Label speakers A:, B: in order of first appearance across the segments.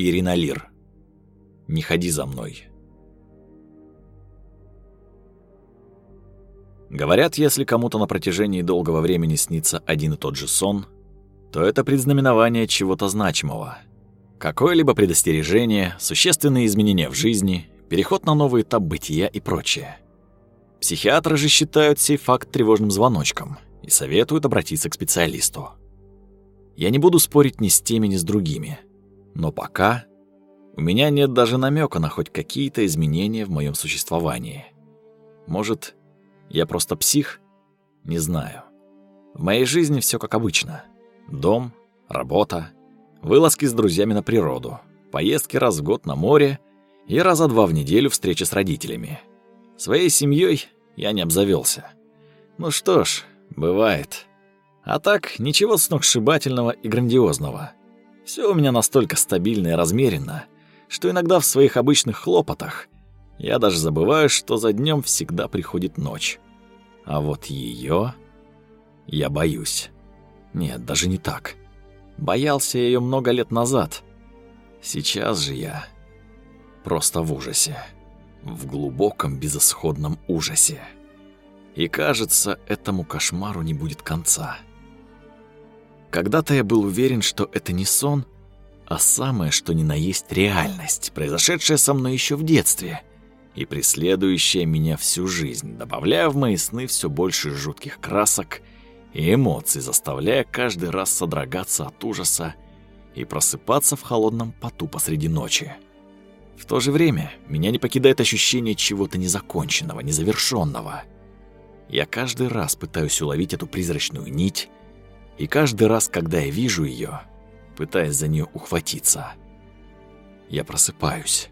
A: Ирина Лир. Не ходи за мной. Говорят, если кому-то на протяжении долгого времени снится один и тот же сон, то это предзнаменование чего-то значимого. Какое-либо предостережение, существенные изменения в жизни, переход на новый этап бытия и прочее. Психиатры же считают сей факт тревожным звоночком и советуют обратиться к специалисту. Я не буду спорить ни с теми, ни с другими, но пока у меня нет даже намека на хоть какие-то изменения в моем существовании. Может, я просто псих? Не знаю. В моей жизни все как обычно. Дом, работа, вылазки с друзьями на природу, поездки раз в год на море и раза два в неделю встречи с родителями. Своей семьей я не обзавелся. Ну что ж, бывает. А так, ничего сногсшибательного и грандиозного. Все у меня настолько стабильно и размеренно, что иногда в своих обычных хлопотах я даже забываю, что за днем всегда приходит ночь. А вот ее я боюсь. Нет, даже не так. Боялся ее много лет назад. Сейчас же я просто в ужасе. В глубоком безысходном ужасе. И кажется, этому кошмару не будет конца. Когда-то я был уверен, что это не сон, а самое, что ни на есть реальность, произошедшая со мной еще в детстве и преследующая меня всю жизнь, добавляя в мои сны все больше жутких красок и эмоций, заставляя каждый раз содрогаться от ужаса и просыпаться в холодном поту посреди ночи. В то же время меня не покидает ощущение чего-то незаконченного, незавершенного. Я каждый раз пытаюсь уловить эту призрачную нить, и каждый раз, когда я вижу ее, пытаясь за нее ухватиться, я просыпаюсь.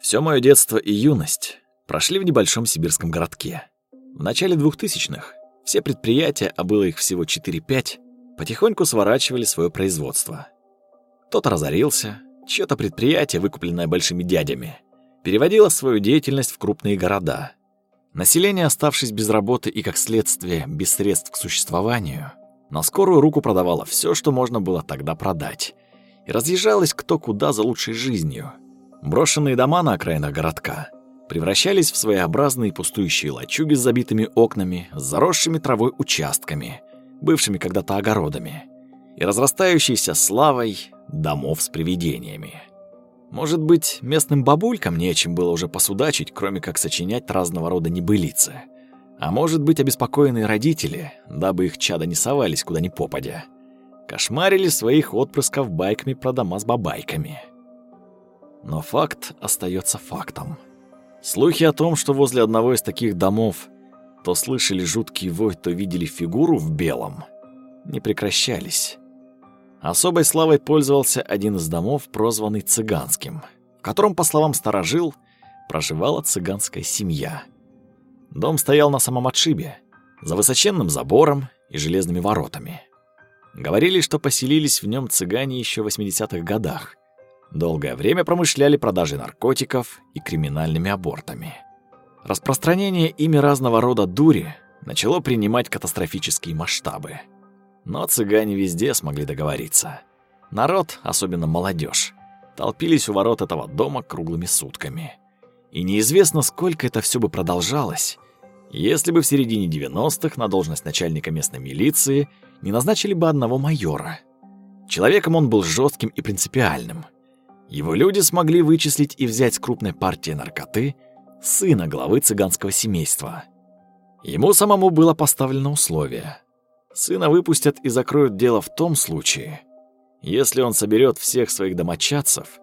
A: Все мое детство и юность прошли в небольшом сибирском городке. В начале 2000-х все предприятия, а было их всего 4-5, потихоньку сворачивали свое производство. Кто-то разорился, чье-то предприятие, выкупленное большими дядями, переводило свою деятельность в крупные города. Население, оставшись без работы и, как следствие, без средств к существованию, на скорую руку продавало все, что можно было тогда продать, и разъезжалось кто куда за лучшей жизнью – Брошенные дома на окраинах городка превращались в своеобразные пустующие лачуги с забитыми окнами, с заросшими травой участками, бывшими когда-то огородами, и разрастающейся славой домов с привидениями. Может быть, местным бабулькам нечем было уже посудачить, кроме как сочинять разного рода небылицы. А может быть, обеспокоенные родители, дабы их чада не совались куда ни попадя, кошмарили своих отпрысков байками про дома с бабайками. Но факт остается фактом. Слухи о том, что возле одного из таких домов то слышали жуткий вой, то видели фигуру в белом, не прекращались. Особой славой пользовался один из домов, прозванный Цыганским, в котором, по словам старожил, проживала цыганская семья. Дом стоял на самом отшибе, за высоченным забором и железными воротами. Говорили, что поселились в нем цыгане еще в 80-х годах, долгое время промышляли продажей наркотиков и криминальными абортами. Распространение ими разного рода дури начало принимать катастрофические масштабы. Но цыгане везде смогли договориться. Народ, особенно молодежь, толпились у ворот этого дома круглыми сутками. И неизвестно, сколько это все бы продолжалось, если бы в середине 90-х на должность начальника местной милиции не назначили бы одного майора. Человеком он был жестким и принципиальным – его люди смогли вычислить и взять с крупной партии наркоты сына главы цыганского семейства. Ему самому было поставлено условие. Сына выпустят и закроют дело в том случае, если он соберет всех своих домочадцев,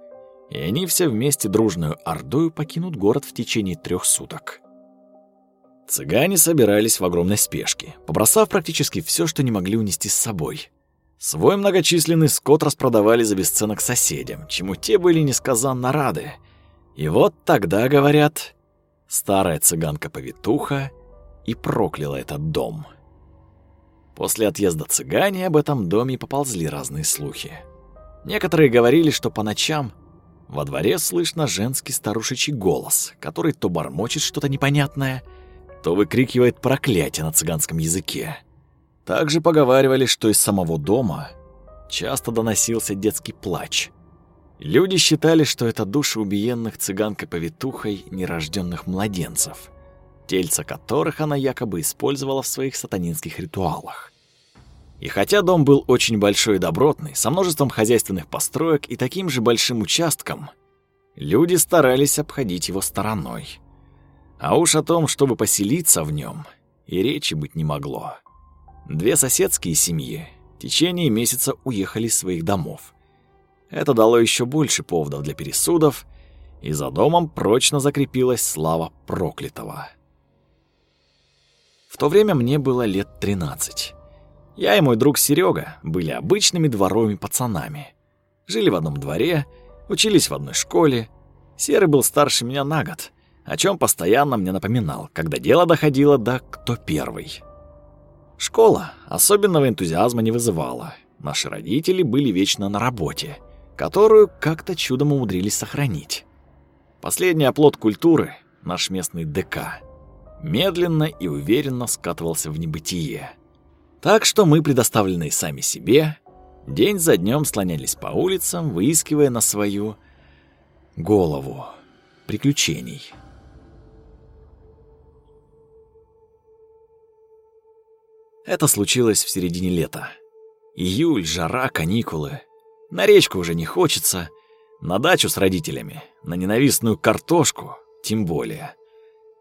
A: и они все вместе дружную ордою покинут город в течение трех суток. Цыгане собирались в огромной спешке, побросав практически все, что не могли унести с собой. Свой многочисленный скот распродавали за бесценок соседям, чему те были несказанно рады. И вот тогда, говорят, старая цыганка-повитуха и прокляла этот дом. После отъезда цыгане об этом доме поползли разные слухи. Некоторые говорили, что по ночам во дворе слышно женский старушечий голос, который то бормочет что-то непонятное, то выкрикивает проклятие на цыганском языке Также поговаривали, что из самого дома часто доносился детский плач. Люди считали, что это души убиенных цыганкой-повитухой нерожденных младенцев, тельца которых она якобы использовала в своих сатанинских ритуалах. И хотя дом был очень большой и добротный, со множеством хозяйственных построек и таким же большим участком, люди старались обходить его стороной. А уж о том, чтобы поселиться в нем, и речи быть не могло. Две соседские семьи в течение месяца уехали из своих домов. Это дало еще больше поводов для пересудов, и за домом прочно закрепилась слава проклятого. То время мне было лет 13. Я и мой друг Серега были обычными дворовыми пацанами. Жили в одном дворе, учились в одной школе. Серый был старше меня на год, о чем постоянно мне напоминал, когда дело доходило до «кто первый». Школа особенного энтузиазма не вызывала. Наши родители были вечно на работе, которую как-то чудом умудрились сохранить. Последний оплот культуры, наш местный ДК, медленно и уверенно скатывался в небытие. Так что мы, предоставленные сами себе, день за днем слонялись по улицам, выискивая на свою голову приключений. Это случилось в середине лета. Июль, жара, каникулы. На речку уже не хочется, на дачу с родителями, на ненавистную картошку тем более.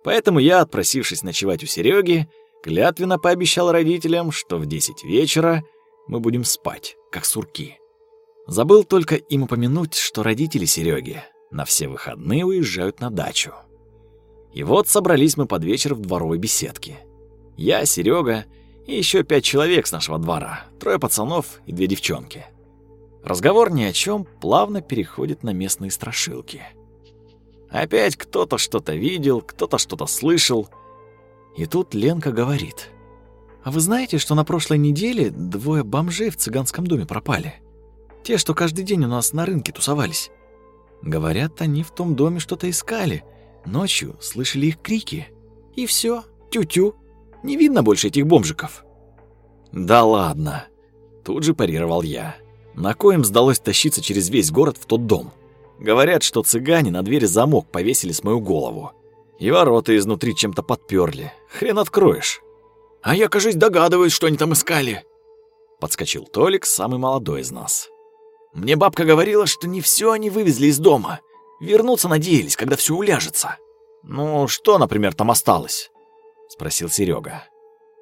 A: Поэтому я, отпросившись ночевать у Сереги, клятвенно пообещал родителям, что в 10 вечера мы будем спать, как сурки. Забыл только им упомянуть, что родители Сереги на все выходные уезжают на дачу. И вот собрались мы под вечер в дворовой беседке. Я, Серега и еще пять человек с нашего двора, трое пацанов и две девчонки. Разговор ни о чем плавно переходит на местные страшилки. Опять кто-то что-то видел, кто-то что-то слышал, и тут Ленка говорит. «А вы знаете, что на прошлой неделе двое бомжей в цыганском доме пропали? Те, что каждый день у нас на рынке тусовались. Говорят, они в том доме что-то искали. Ночью слышали их крики. И все, тю-тю. Не видно больше этих бомжиков». «Да ладно!» Тут же парировал я. На коем сдалось тащиться через весь город в тот дом? Говорят, что цыгане на двери замок повесили с мою голову. И ворота изнутри чем-то подперли. Хрен откроешь. А я, кажись, догадываюсь, что они там искали. Подскочил Толик, самый молодой из нас. Мне бабка говорила, что не все они вывезли из дома. Вернуться надеялись, когда все уляжется. Ну, что, например, там осталось? Спросил Серега.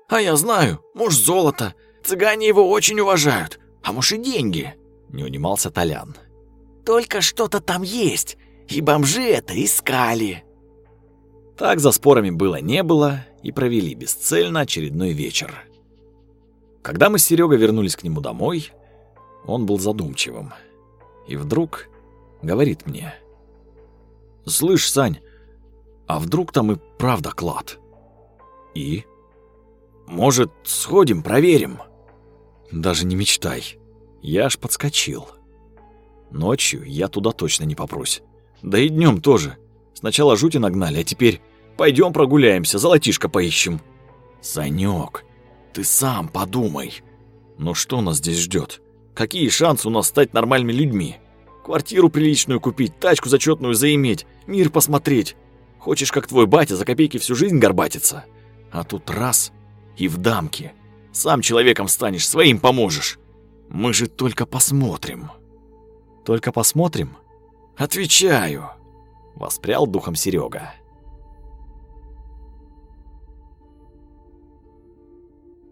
A: А я знаю, может, золото. Цыгане его очень уважают. А может, и деньги. Не унимался Толян. Только что-то там есть, и бомжи это искали. Так за спорами было-не было, и провели бесцельно очередной вечер. Когда мы с Серегой вернулись к нему домой, он был задумчивым. И вдруг говорит мне. «Слышь, Сань, а вдруг там и правда клад?» «И?» «Может, сходим, проверим?» «Даже не мечтай. Я аж подскочил. Ночью я туда точно не попрусь. Да и днем тоже. Сначала жути нагнали, а теперь пойдем прогуляемся, золотишко поищем. Санек, ты сам подумай. Ну что нас здесь ждет? Какие шансы у нас стать нормальными людьми? Квартиру приличную купить, тачку зачетную заиметь, мир посмотреть. Хочешь, как твой батя, за копейки всю жизнь горбатиться? А тут раз и в дамке. Сам человеком станешь, своим поможешь. Мы же только посмотрим. Только посмотрим. Отвечаю. Воспрял духом Серега.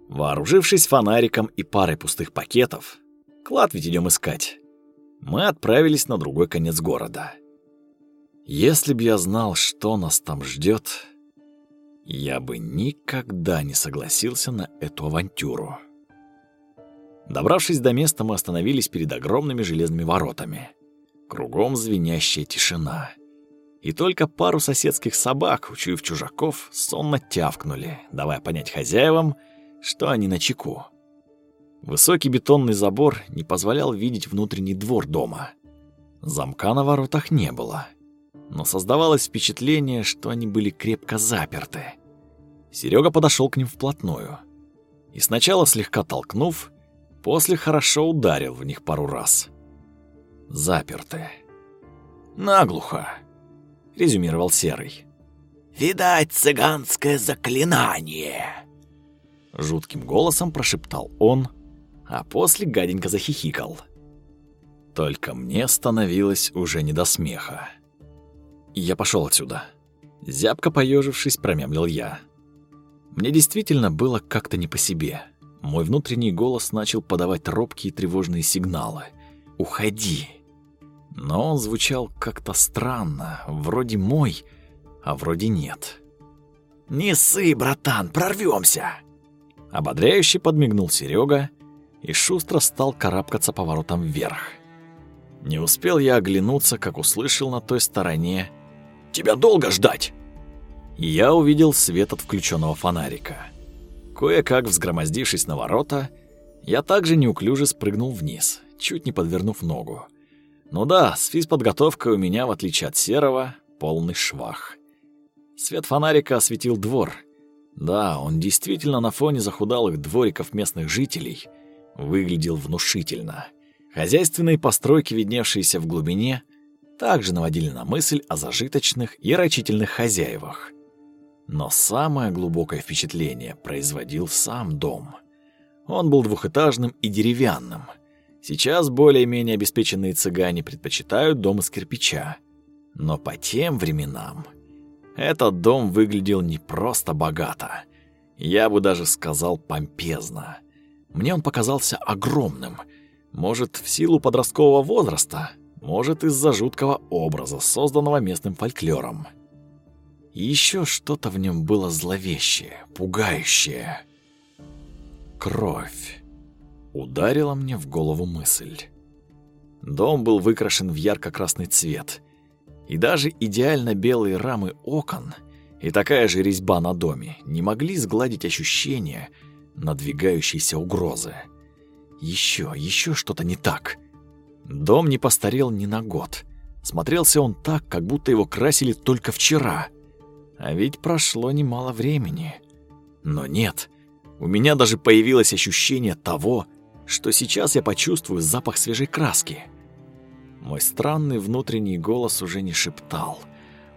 A: Вооружившись фонариком и парой пустых пакетов, клад ведь идем искать, мы отправились на другой конец города. Если б я знал, что нас там ждет, я бы никогда не согласился на эту авантюру. Добравшись до места, мы остановились перед огромными железными воротами. Кругом звенящая тишина. И только пару соседских собак, учуяв чужаков, сонно тявкнули, давая понять хозяевам, что они на чеку. Высокий бетонный забор не позволял видеть внутренний двор дома. Замка на воротах не было, но создавалось впечатление, что они были крепко заперты. Серега подошел к ним вплотную. и сначала слегка толкнув, после хорошо ударил в них пару раз. Заперты. Наглухо, резюмировал Серый.
B: «Видать, цыганское заклинание!»
A: Жутким голосом прошептал он, а после гаденько захихикал. Только мне становилось уже не до смеха. Я пошел отсюда. Зябко поежившись, промямлил я. Мне действительно было как-то не по себе. Мой внутренний голос начал подавать робкие тревожные сигналы. «Уходи!» Но он звучал как-то странно, вроде мой, а вроде нет.
B: «Не ссы, братан, прорвемся!»
A: Ободряюще подмигнул Серега и шустро стал карабкаться поворотом вверх. Не успел я оглянуться, как услышал на той стороне «Тебя долго ждать!» Я увидел свет от включенного фонарика. Кое-как взгромоздившись на ворота, я также неуклюже спрыгнул вниз, чуть не подвернув ногу. Ну да, с физподготовкой у меня, в отличие от серого, полный швах. Свет фонарика осветил двор. Да, он действительно на фоне захудалых двориков местных жителей выглядел внушительно. Хозяйственные постройки, видневшиеся в глубине, также наводили на мысль о зажиточных и рачительных хозяевах. Но самое глубокое впечатление производил сам дом. Он был двухэтажным и деревянным. Сейчас более-менее обеспеченные цыгане предпочитают дом из кирпича. Но по тем временам этот дом выглядел не просто богато. Я бы даже сказал помпезно. Мне он показался огромным. Может, в силу подросткового возраста, может, из-за жуткого образа, созданного местным фольклором. И еще что-то в нем было зловещее, пугающее. Кровь. Ударила мне в голову мысль. Дом был выкрашен в ярко-красный цвет. И даже идеально белые рамы окон и такая же резьба на доме не могли сгладить ощущение надвигающейся угрозы. Еще, еще что-то не так. Дом не постарел ни на год. Смотрелся он так, как будто его красили только вчера. А ведь прошло немало времени. Но нет, у меня даже появилось ощущение того, что сейчас я почувствую запах свежей краски. Мой странный внутренний голос уже не шептал.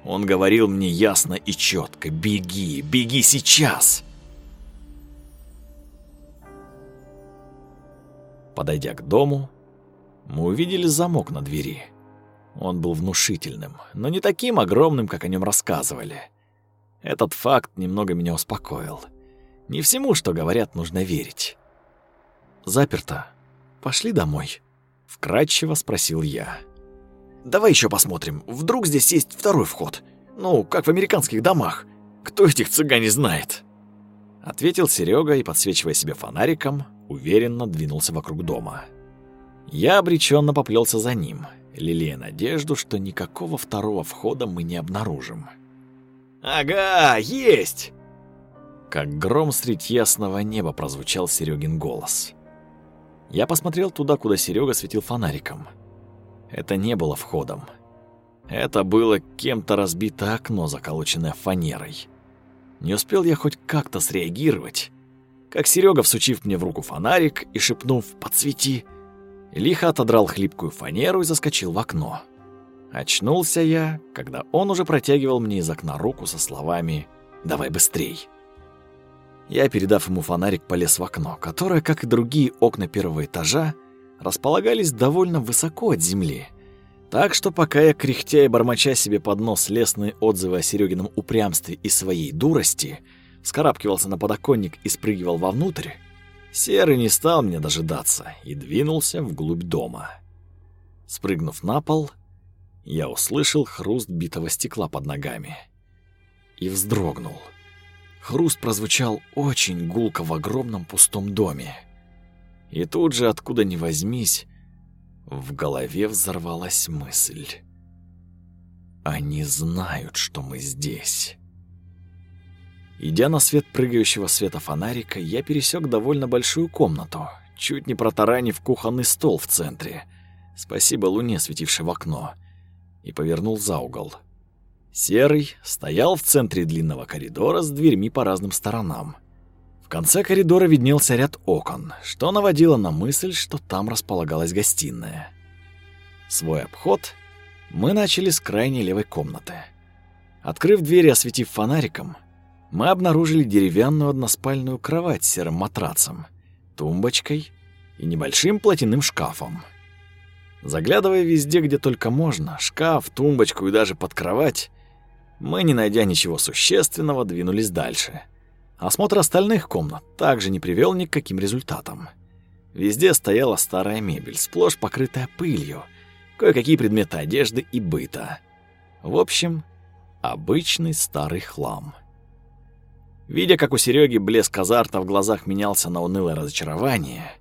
A: Он говорил мне ясно и четко «Беги, беги сейчас!» Подойдя к дому, мы увидели замок на двери. Он был внушительным, но не таким огромным, как о нем рассказывали. Этот факт немного меня успокоил. Не всему, что говорят, нужно верить. «Заперто. Пошли домой», — вкратчиво спросил я. «Давай еще посмотрим. Вдруг здесь есть второй вход. Ну, как в американских домах. Кто этих цыгане знает?» Ответил Серега и, подсвечивая себе фонариком, уверенно двинулся вокруг дома. Я обреченно поплелся за ним, лелея надежду, что никакого второго входа мы не обнаружим.
B: «Ага, есть!»
A: Как гром средь ясного неба прозвучал Серегин голос. Я посмотрел туда, куда Серега светил фонариком. Это не было входом. Это было кем-то разбитое окно, заколоченное фанерой. Не успел я хоть как-то среагировать, как Серега, всучив мне в руку фонарик и шепнув «подсвети», лихо отодрал хлипкую фанеру и заскочил в окно. Очнулся я, когда он уже протягивал мне из окна руку со словами «Давай быстрей». Я, передав ему фонарик, полез в окно, которое, как и другие окна первого этажа, располагались довольно высоко от земли. Так что пока я, кряхтя и бормоча себе под нос лестные отзывы о Серегином упрямстве и своей дурости, вскарабкивался на подоконник и спрыгивал вовнутрь, Серый не стал меня дожидаться и двинулся вглубь дома. Спрыгнув на пол, я услышал хруст битого стекла под ногами и вздрогнул. Хруст прозвучал очень гулко в огромном пустом доме. И тут же, откуда ни возьмись, в голове взорвалась мысль. Они знают, что мы здесь. Идя на свет прыгающего света фонарика, я пересек довольно большую комнату, чуть не протаранив кухонный стол в центре. Спасибо луне, светившей в окно и повернул за угол. Серый стоял в центре длинного коридора с дверьми по разным сторонам. В конце коридора виднелся ряд окон, что наводило на мысль, что там располагалась гостиная. Свой обход мы начали с крайней левой комнаты. Открыв дверь и осветив фонариком, мы обнаружили деревянную односпальную кровать с серым матрацем, тумбочкой и небольшим платяным шкафом. Заглядывая везде, где только можно, шкаф, тумбочку и даже под кровать, мы, не найдя ничего существенного, двинулись дальше. Осмотр остальных комнат также не привел ни к каким результатам. Везде стояла старая мебель, сплошь покрытая пылью, кое-какие предметы одежды и быта. В общем, обычный старый хлам. Видя, как у Сереги блеск азарта в глазах менялся на унылое разочарование,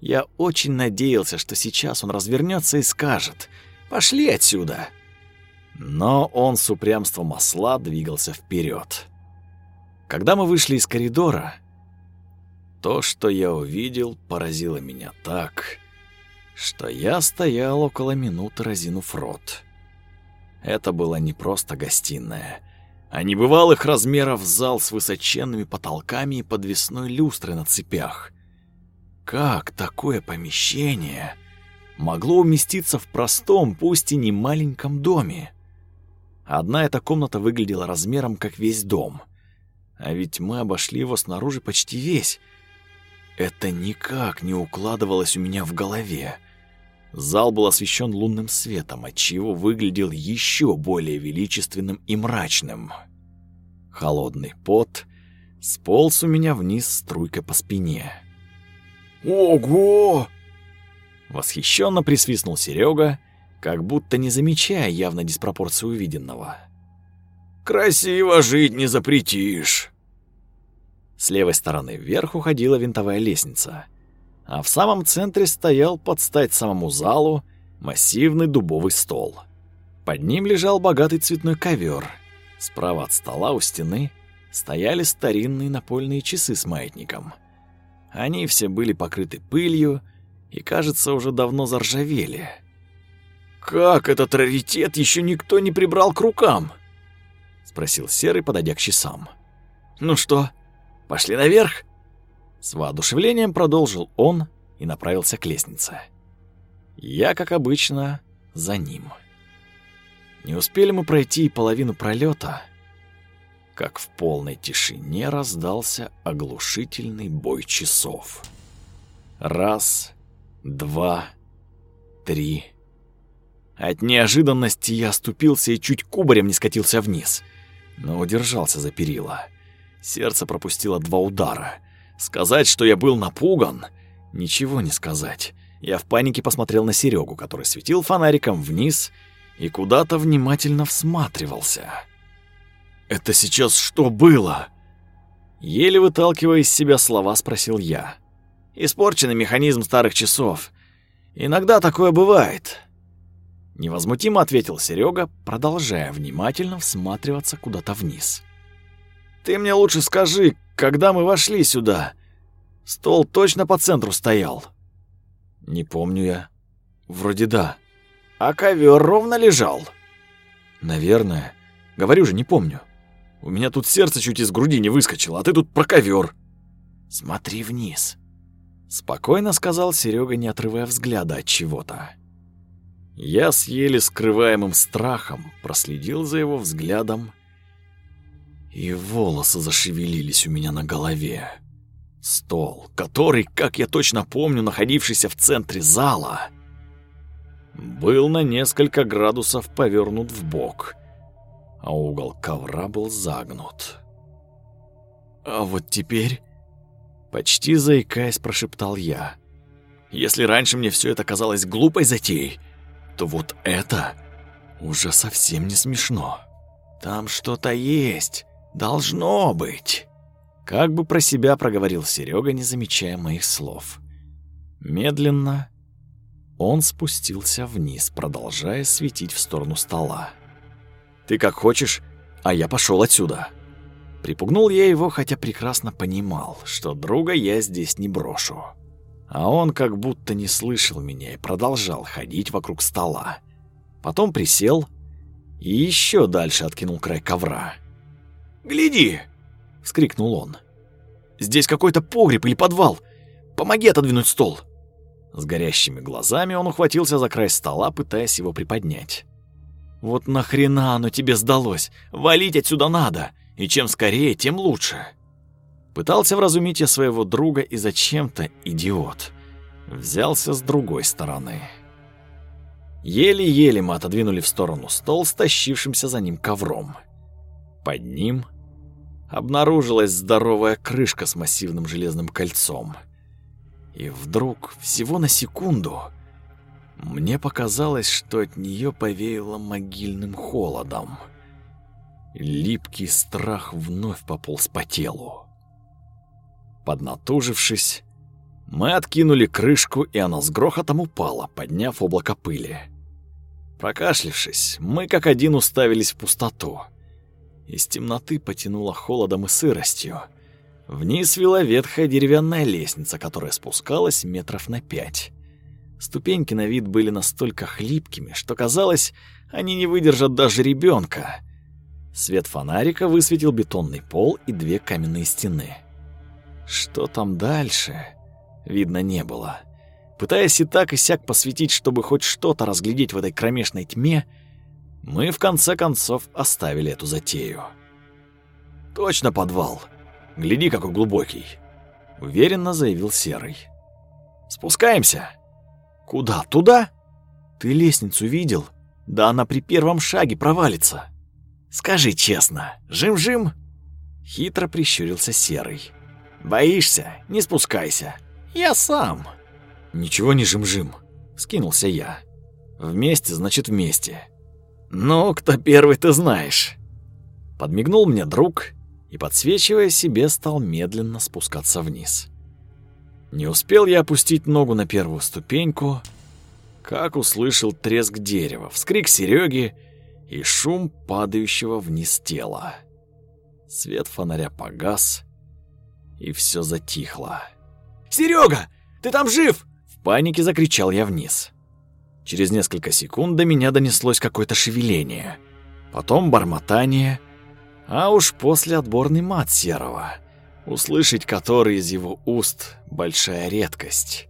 A: я очень надеялся, что сейчас он развернется и скажет «Пошли отсюда!» Но он с упрямством осла двигался вперед. Когда мы вышли из коридора, то, что я увидел, поразило меня так, что я стоял около минуты, разинув рот. Это была не просто гостиная, а небывалых размеров зал с высоченными потолками и подвесной люстрой на цепях. Как такое помещение могло уместиться в простом, пусть и не маленьком доме? Одна эта комната выглядела размером, как весь дом. А ведь мы обошли его снаружи почти весь. Это никак не укладывалось у меня в голове. Зал был освещен лунным светом, отчего выглядел еще более величественным и мрачным. Холодный пот сполз у меня вниз струйкой по спине.
B: «Ого!»
A: Восхищенно присвистнул Серега как будто не замечая явно диспропорцию увиденного.
B: «Красиво жить не запретишь!»
A: С левой стороны вверх уходила винтовая лестница, а в самом центре стоял под стать самому залу массивный дубовый стол. Под ним лежал богатый цветной ковер. Справа от стола у стены стояли старинные напольные часы с маятником. Они все были покрыты пылью и, кажется, уже давно заржавели.
B: «Как этот раритет еще никто не прибрал к рукам?»
A: — спросил Серый, подойдя к часам.
B: «Ну что, пошли наверх?»
A: С воодушевлением продолжил он и направился к лестнице. Я, как обычно, за ним. Не успели мы пройти и половину пролета, как в полной тишине раздался оглушительный бой часов. Раз, два, три, от неожиданности я оступился и чуть кубарем не скатился вниз, но удержался за перила. Сердце пропустило два удара. Сказать, что я был напуган, ничего не сказать. Я в панике посмотрел на Серегу, который светил фонариком вниз и куда-то внимательно всматривался. «Это сейчас что было?» Еле выталкивая из себя слова, спросил я. «Испорченный механизм старых часов. Иногда такое бывает. Невозмутимо ответил Серега, продолжая внимательно всматриваться куда-то вниз. «Ты мне лучше скажи, когда мы вошли сюда, стол точно по центру стоял?» «Не помню я. Вроде да. А ковер ровно лежал?» «Наверное. Говорю же, не помню. У меня тут сердце чуть из груди не выскочило, а ты тут про ковер. «Смотри вниз», — спокойно сказал Серега, не отрывая взгляда от чего-то. Я с еле скрываемым страхом проследил за его взглядом, и волосы зашевелились у меня на голове. Стол, который, как я точно помню, находившийся в центре зала, был на несколько градусов повернут в бок, а угол ковра был загнут. А вот теперь, почти заикаясь, прошептал я. Если раньше мне все это казалось глупой затеей, то вот это уже совсем не смешно. Там что-то есть, должно быть. Как бы про себя проговорил Серега, не замечая моих слов. Медленно он спустился вниз, продолжая светить в сторону стола. «Ты как хочешь, а я пошел отсюда». Припугнул я его, хотя прекрасно понимал, что друга я здесь не брошу. А он как будто не слышал меня и продолжал ходить вокруг стола. Потом присел и еще дальше откинул край ковра.
B: «Гляди!»
A: — вскрикнул он.
B: Здесь какой-то погреб или подвал. Помоги отодвинуть стол.
A: С горящими глазами он ухватился за край стола, пытаясь его приподнять.
B: Вот нахрена оно тебе сдалось? Валить отсюда надо, и чем скорее, тем лучше.
A: Пытался вразумить я своего друга, и зачем-то, идиот, взялся с другой стороны. Еле-еле мы отодвинули в сторону стол с тащившимся за ним ковром. Под ним обнаружилась здоровая крышка с массивным железным кольцом. И вдруг, всего на секунду, мне показалось, что от нее повеяло могильным холодом. Липкий страх вновь пополз по телу. Поднатужившись, мы откинули крышку, и она с грохотом упала, подняв облако пыли. Прокашлившись, мы как один уставились в пустоту. Из темноты потянуло холодом и сыростью. Вниз вела ветхая деревянная лестница, которая спускалась метров на пять. Ступеньки на вид были настолько хлипкими, что казалось, они не выдержат даже ребенка. Свет фонарика высветил бетонный пол и две каменные стены. Что там дальше? видно не было. Пытаясь и так и сяк посветить, чтобы хоть что-то разглядеть в этой кромешной тьме, мы в конце концов оставили эту затею.
B: «Точно подвал. Гляди, какой глубокий», —
A: уверенно заявил Серый.
B: «Спускаемся».
A: «Куда? Туда? Ты лестницу видел? Да она при первом шаге провалится. Скажи честно, жим-жим?» Хитро прищурился Серый.
B: «Боишься? Не спускайся. Я сам.
A: Ничего не жим-жим, скинулся я. Вместе, значит, вместе.
B: Ну, кто первый, ты знаешь.
A: Подмигнул мне друг и, подсвечивая себе, стал медленно спускаться вниз. Не успел я опустить ногу на первую ступеньку, как услышал треск дерева, вскрик Сереги и шум падающего вниз тела. Свет фонаря погас, и все затихло.
B: Серега, ты там жив?»
A: В панике закричал я вниз. Через несколько секунд до меня донеслось какое-то шевеление. Потом бормотание, а уж после отборный мат Серого, услышать который из его уст большая редкость.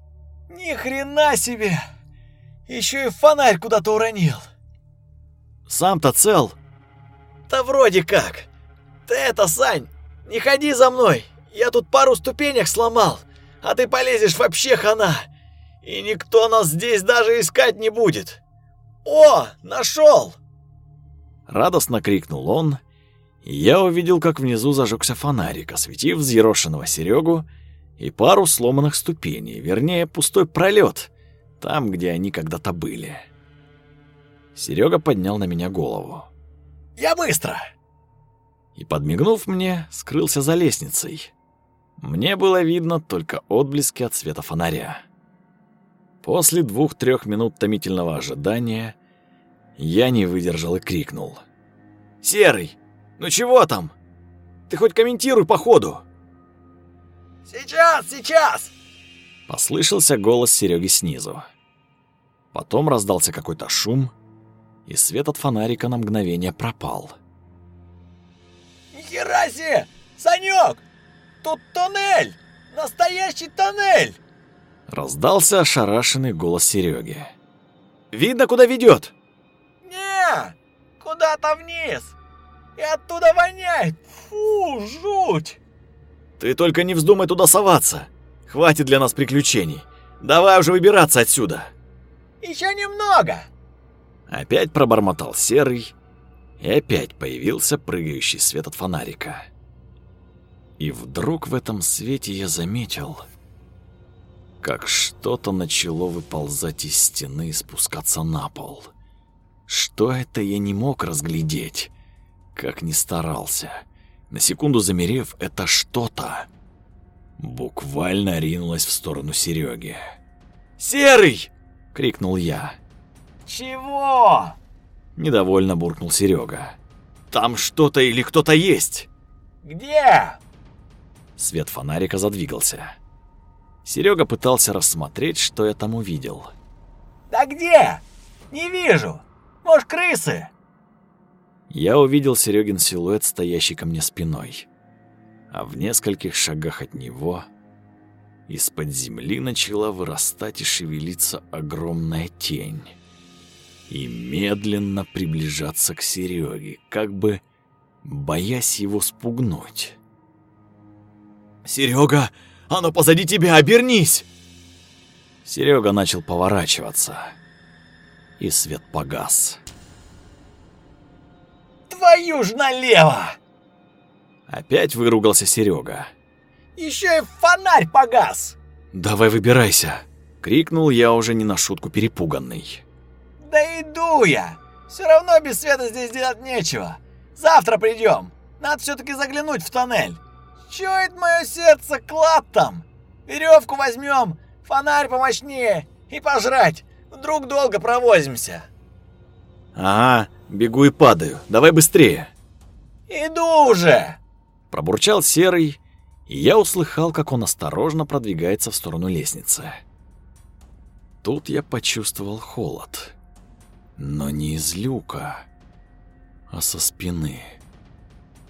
B: «Ни хрена себе! Еще и фонарь куда-то уронил!»
A: «Сам-то цел?»
B: «Да вроде как! Ты это, Сань, не ходи за мной! Я тут пару ступенек сломал!» а ты полезешь вообще хана. И никто нас здесь даже искать не будет. О, нашел!
A: Радостно крикнул он, я увидел, как внизу зажегся фонарик, осветив взъерошенного Серегу и пару сломанных ступеней, вернее, пустой пролет, там, где они когда-то были. Серега поднял на меня голову.
B: «Я быстро!»
A: И, подмигнув мне, скрылся за лестницей. Мне было видно только отблески от света фонаря. После двух-трех минут томительного ожидания я не выдержал и крикнул.
B: «Серый, ну чего там? Ты хоть комментируй по ходу!» «Сейчас, сейчас!»
A: Послышался голос Сереги снизу. Потом раздался какой-то шум, и свет от фонарика на мгновение пропал.
B: «Нихера себе! Санёк, Тут тоннель! Настоящий тоннель!»
A: Раздался ошарашенный голос Сереги. «Видно, куда ведет?»
B: «Не, куда-то вниз. И оттуда воняет. Фу, жуть!»
A: «Ты только не вздумай туда соваться. Хватит для нас приключений. Давай уже выбираться отсюда».
B: «Еще немного!»
A: Опять пробормотал Серый, и опять появился прыгающий свет от фонарика. И вдруг в этом свете я заметил, как что-то начало выползать из стены и спускаться на пол. Что это я не мог разглядеть, как ни старался. На секунду замерев, это что-то буквально ринулось в сторону Сереги.
B: «Серый!»
A: — крикнул я.
B: «Чего?»
A: — недовольно буркнул Серега. «Там что-то или кто-то есть!»
B: «Где?»
A: Свет фонарика задвигался. Серега пытался рассмотреть, что я там увидел.
B: «Да где? Не вижу! Может, крысы?»
A: Я увидел Серегин силуэт, стоящий ко мне спиной. а в нескольких шагах от него из-под земли начала вырастать и шевелиться огромная тень и медленно приближаться к Сереге, как бы боясь его спугнуть.
B: «Серега, оно позади тебя, обернись!»
A: Серега начал поворачиваться, и свет погас.
B: «Твою ж налево!»
A: Опять выругался Серега.
B: «Еще и фонарь погас!»
A: «Давай выбирайся!» — крикнул я уже не на шутку перепуганный.
B: «Да иду я! Все равно без света здесь делать нечего. Завтра придем. Надо все-таки заглянуть в тоннель. Чует мое сердце клад там. Веревку возьмем, фонарь помощнее и пожрать. Вдруг долго провозимся.
A: Ага, бегу и падаю. Давай быстрее.
B: Иду уже.
A: Пробурчал Серый, и я услыхал, как он осторожно продвигается в сторону лестницы. Тут я почувствовал холод. Но не из люка, а со спины.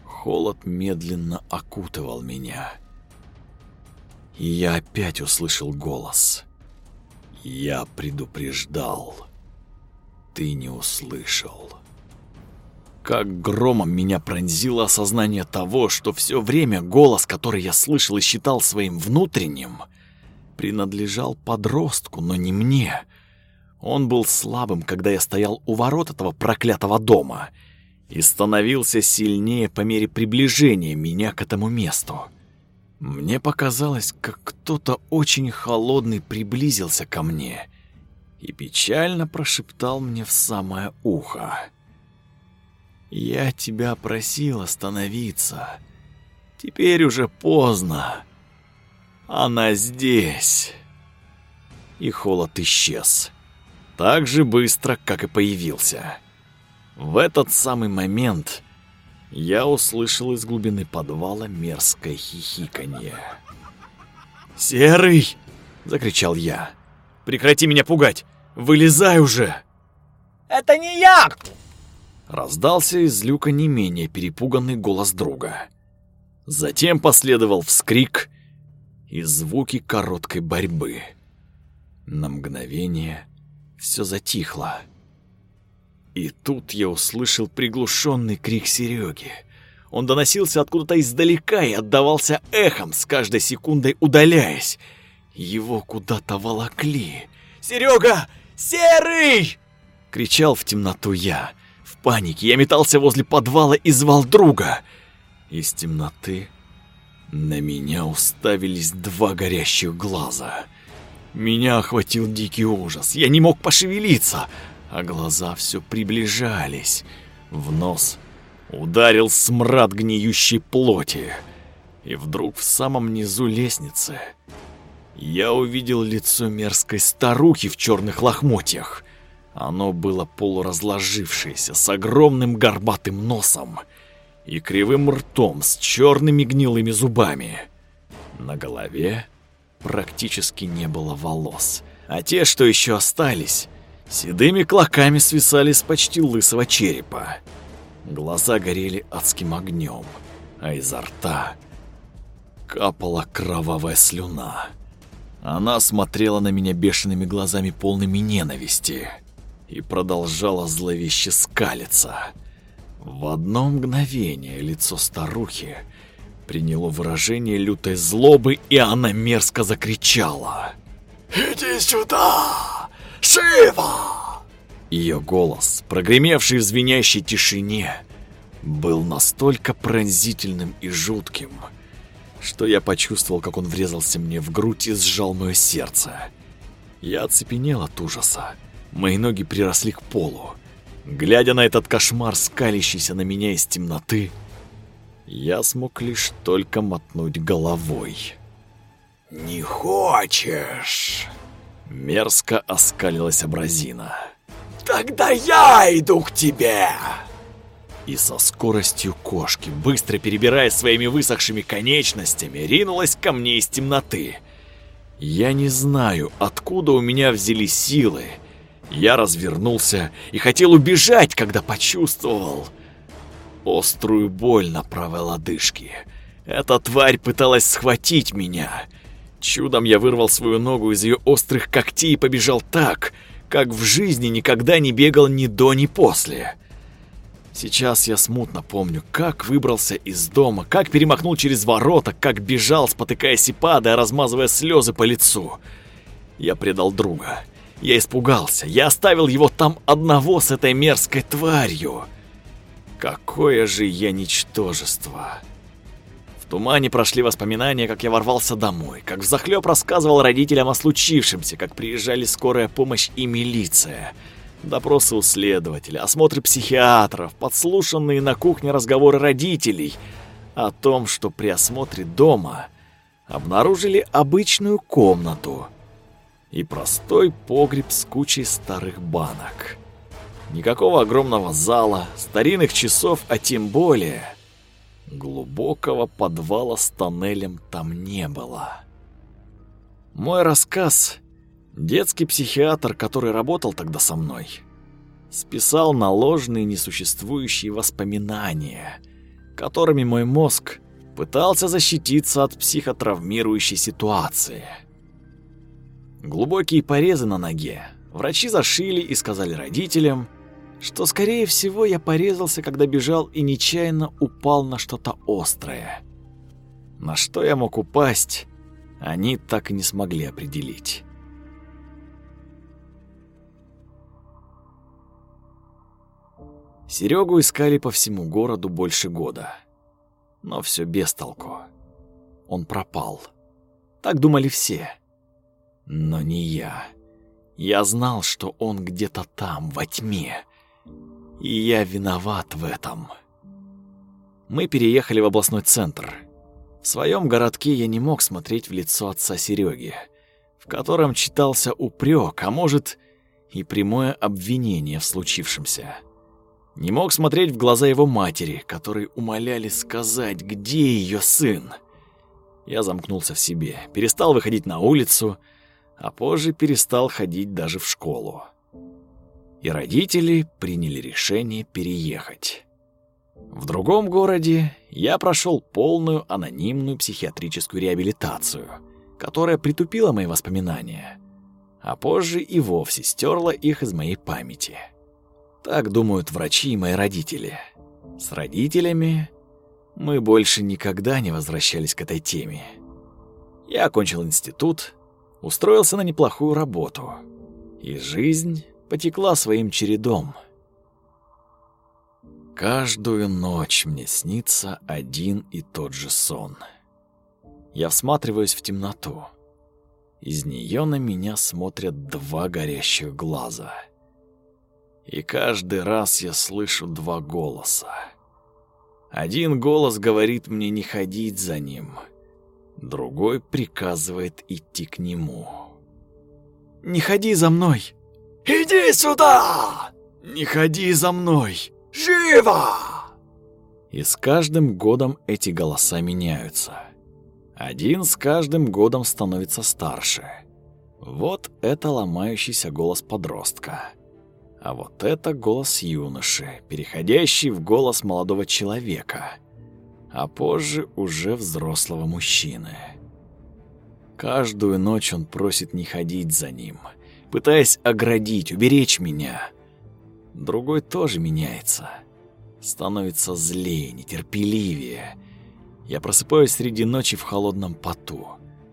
A: Холод медленно окутывал меня. И я опять услышал голос. Я предупреждал. Ты не услышал. Как громом меня пронзило осознание того, что все время голос, который я слышал и считал своим внутренним, принадлежал подростку, но не мне. Он был слабым, когда я стоял у ворот этого проклятого дома — и становился сильнее по мере приближения меня к этому месту. Мне показалось, как кто-то очень холодный приблизился ко мне и печально прошептал мне в самое ухо. «Я тебя просил остановиться. Теперь уже поздно. Она здесь». И холод исчез. Так же быстро, как и появился. В этот самый момент я услышал из глубины подвала мерзкое хихиканье. «Серый!» — закричал я. «Прекрати меня пугать! Вылезай уже!»
B: «Это не я!»
A: Раздался из люка не менее перепуганный голос друга. Затем последовал вскрик и звуки короткой борьбы. На мгновение все затихло. И тут я услышал приглушенный крик Сереги. Он доносился откуда-то издалека и отдавался эхом, с каждой секундой удаляясь. Его куда-то волокли. «Серега! Серый!» — кричал в темноту я. В панике я метался возле подвала и звал друга. Из темноты на меня уставились два горящих глаза. Меня охватил дикий ужас. Я не мог пошевелиться а глаза все приближались. В нос ударил смрад гниющей плоти. И вдруг в самом низу лестницы я увидел лицо мерзкой старухи в черных лохмотьях. Оно было полуразложившееся, с огромным горбатым носом и кривым ртом с черными гнилыми зубами. На голове практически не было волос, а те, что еще остались, седыми клоками свисали с почти лысого черепа. Глаза горели адским огнем, а изо рта капала кровавая слюна. Она смотрела на меня бешеными глазами полными ненависти и продолжала зловеще скалиться. В одно мгновение лицо старухи приняло выражение лютой злобы, и она мерзко закричала. «Иди сюда!» Шива!» Ее голос, прогремевший в звенящей тишине, был настолько пронзительным и жутким, что я почувствовал, как он врезался мне в грудь и сжал мое сердце. Я оцепенел от ужаса. Мои ноги приросли к полу. Глядя на этот кошмар, скалящийся на меня из темноты, я смог лишь только мотнуть головой. «Не хочешь?» Мерзко оскалилась абразина. «Тогда я иду к тебе!» И со скоростью кошки, быстро перебирая своими высохшими конечностями, ринулась ко мне из темноты. Я не знаю, откуда у меня взялись силы. Я развернулся и хотел убежать, когда почувствовал острую боль на правой лодыжке. Эта тварь пыталась схватить меня. Чудом я вырвал свою ногу из ее острых когтей и побежал так, как в жизни никогда не бегал ни до, ни после. Сейчас я смутно помню, как выбрался из дома, как перемахнул через ворота, как бежал, спотыкаясь и падая, размазывая слезы по лицу. Я предал друга. Я испугался. Я оставил его там одного с этой мерзкой тварью. Какое же я ничтожество. В тумане прошли воспоминания, как я ворвался домой, как взахлёб рассказывал родителям о случившемся, как приезжали скорая помощь и милиция. Допросы у следователя, осмотры психиатров, подслушанные на кухне разговоры родителей о том, что при осмотре дома обнаружили обычную комнату и простой погреб с кучей старых банок. Никакого огромного зала, старинных часов, а тем более глубокого подвала с тоннелем там не было. Мой рассказ детский психиатр, который работал тогда со мной, списал на ложные несуществующие воспоминания, которыми мой мозг пытался защититься от психотравмирующей ситуации. Глубокие порезы на ноге врачи зашили и сказали родителям, что, скорее всего, я порезался, когда бежал и нечаянно упал на что-то острое. На что я мог упасть, они так и не смогли определить. Серегу искали по всему городу больше года. Но все без толку. Он пропал. Так думали все. Но не я. Я знал, что он где-то там, во тьме. И я виноват в этом. Мы переехали в областной центр. В своем городке я не мог смотреть в лицо отца Сереги, в котором читался упрек, а может и прямое обвинение в случившемся. Не мог смотреть в глаза его матери, которые умоляли сказать, где ее сын. Я замкнулся в себе, перестал выходить на улицу, а позже перестал ходить даже в школу и родители приняли решение переехать. В другом городе я прошел полную анонимную психиатрическую реабилитацию, которая притупила мои воспоминания, а позже и вовсе стерла их из моей памяти. Так думают врачи и мои родители. С родителями мы больше никогда не возвращались к этой теме. Я окончил институт, устроился на неплохую работу, и жизнь потекла своим чередом. Каждую ночь мне снится один и тот же сон. Я всматриваюсь в темноту. Из нее на меня смотрят два горящих глаза. И каждый раз я слышу два голоса. Один голос говорит мне не ходить за ним, другой приказывает идти к нему. «Не ходи за мной!»
B: «Иди сюда!
A: Не ходи за мной!
B: Живо!»
A: И с каждым годом эти голоса меняются. Один с каждым годом становится старше. Вот это ломающийся голос подростка. А вот это голос юноши, переходящий в голос молодого человека, а позже уже взрослого мужчины. Каждую ночь он просит не ходить за ним — пытаясь оградить, уберечь меня. Другой тоже меняется. Становится злее, нетерпеливее. Я просыпаюсь среди ночи в холодном поту.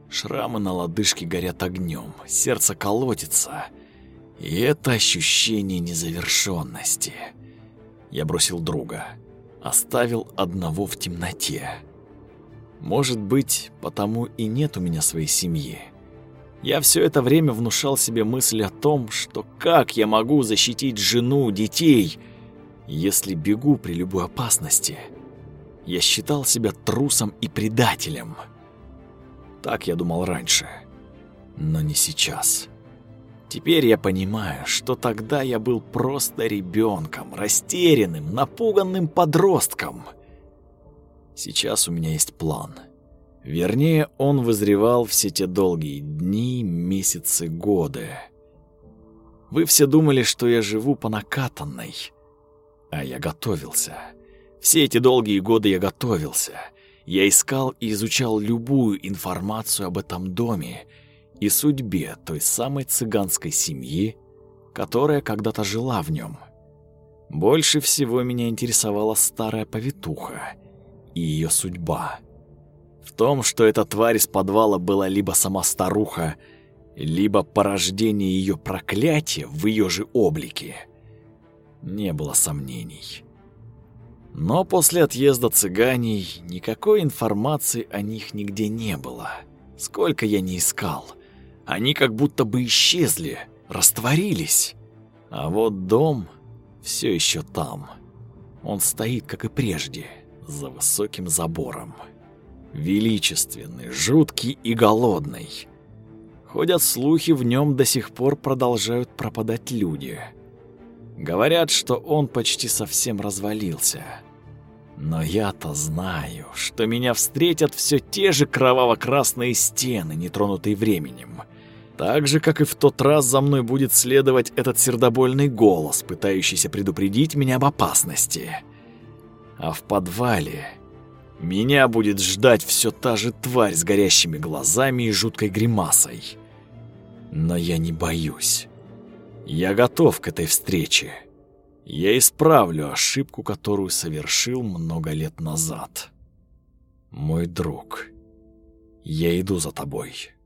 A: Шрамы на лодыжке горят огнем, сердце колотится. И это ощущение незавершенности. Я бросил друга, оставил одного в темноте. Может быть, потому и нет у меня своей семьи. Я все это время внушал себе мысль о том, что как я могу защитить жену, детей, если бегу при любой опасности. Я считал себя трусом и предателем. Так я думал раньше, но не сейчас. Теперь я понимаю, что тогда я был просто ребенком, растерянным, напуганным подростком. Сейчас у меня есть план — Вернее, он вызревал все те долгие дни, месяцы, годы. Вы все думали, что я живу по накатанной, а я готовился. Все эти долгие годы я готовился. я искал и изучал любую информацию об этом доме и судьбе той самой цыганской семьи, которая когда-то жила в нем. Больше всего меня интересовала старая повитуха и ее судьба. В том, что эта тварь из подвала была либо сама старуха, либо порождение ее проклятия в ее же облике, не было сомнений. Но после отъезда цыганей никакой информации о них нигде не было. Сколько я не искал. Они как будто бы исчезли, растворились. А вот дом все еще там. Он стоит, как и прежде, за высоким забором. Величественный, жуткий и голодный. Ходят слухи, в нем до сих пор продолжают пропадать люди. Говорят, что он почти совсем развалился. Но я-то знаю, что меня встретят все те же кроваво-красные стены, нетронутые временем. Так же, как и в тот раз за мной будет следовать этот сердобольный голос, пытающийся предупредить меня об опасности. А в подвале меня будет ждать все та же тварь с горящими глазами и жуткой гримасой. Но я не боюсь. Я готов к этой встрече. Я исправлю ошибку, которую совершил много лет назад. Мой друг, я иду за тобой.